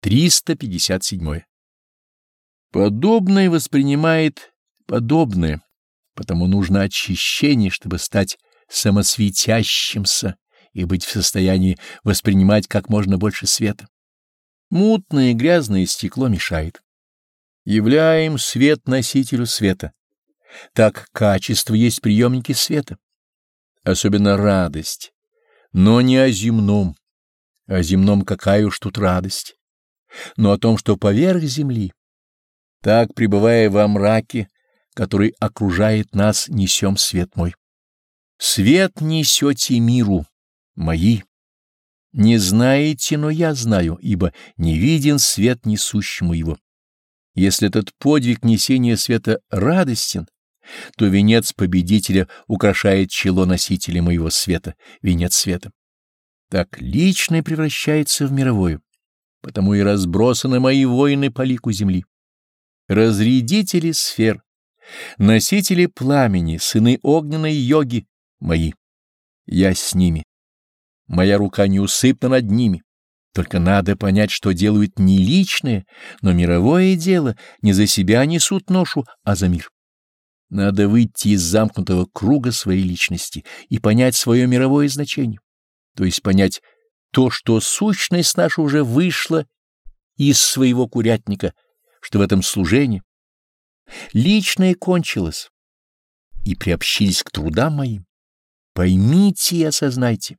357. Подобное воспринимает подобное, потому нужно очищение, чтобы стать самосветящимся и быть в состоянии воспринимать как можно больше света. Мутное и грязное стекло мешает. Являем свет носителю света. Так качество есть приемники света. Особенно радость, но не о земном. О земном какая уж тут радость. Но о том, что поверх земли. Так, пребывая во мраке, который окружает нас, несем свет мой. Свет несете миру, мои. Не знаете, но я знаю, ибо не виден свет несущему его. Если этот подвиг несения света радостен, то венец победителя украшает чело носителя моего света, венец света. Так личное превращается в мировое, потому и разбросаны мои воины по лику земли. Разрядители сфер, носители пламени, сыны огненной йоги мои. Я с ними. Моя рука неусыпна над ними. Только надо понять, что делают не личное, но мировое дело, не за себя несут ношу, а за мир. Надо выйти из замкнутого круга своей личности и понять свое мировое значение, то есть понять то, что сущность наша уже вышла из своего курятника, что в этом служении личное кончилось, и приобщились к трудам моим. Поймите и осознайте.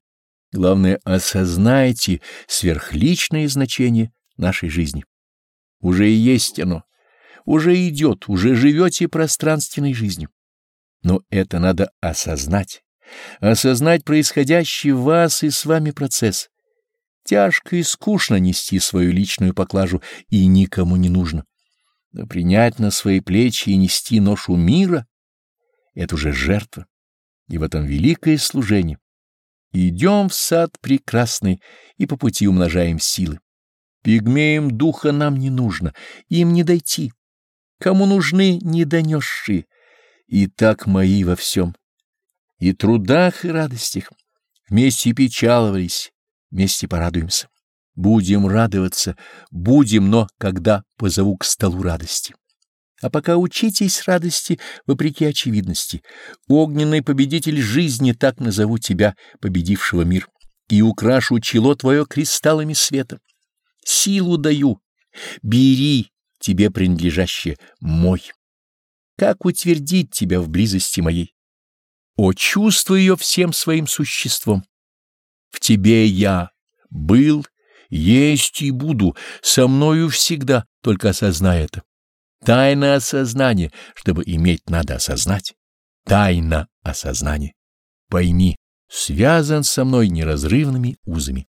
Главное, осознайте сверхличное значение нашей жизни. Уже и есть оно, уже идет, уже живете пространственной жизнью. Но это надо осознать, осознать происходящий в вас и с вами процесс. Тяжко и скучно нести свою личную поклажу, и никому не нужно. Но принять на свои плечи и нести ношу мира — это уже жертва, и в этом великое служение. Идем в сад прекрасный и по пути умножаем силы. Пигмеям духа нам не нужно, им не дойти. Кому нужны недонесшие, и так мои во всем. И трудах, и радостях. Вместе печаловались, вместе порадуемся. Будем радоваться, будем, но когда позову к столу радости. А пока учитесь радости вопреки очевидности. Огненный победитель жизни, так назову тебя, победившего мир, и украшу чело твое кристаллами света. Силу даю, бери тебе принадлежащее мой. Как утвердить тебя в близости моей? О, чувствуй ее всем своим существом. В тебе я был, есть и буду, со мною всегда, только осознай это. Тайна осознания, чтобы иметь, надо осознать. Тайна осознания. Пойми, связан со мной неразрывными узами.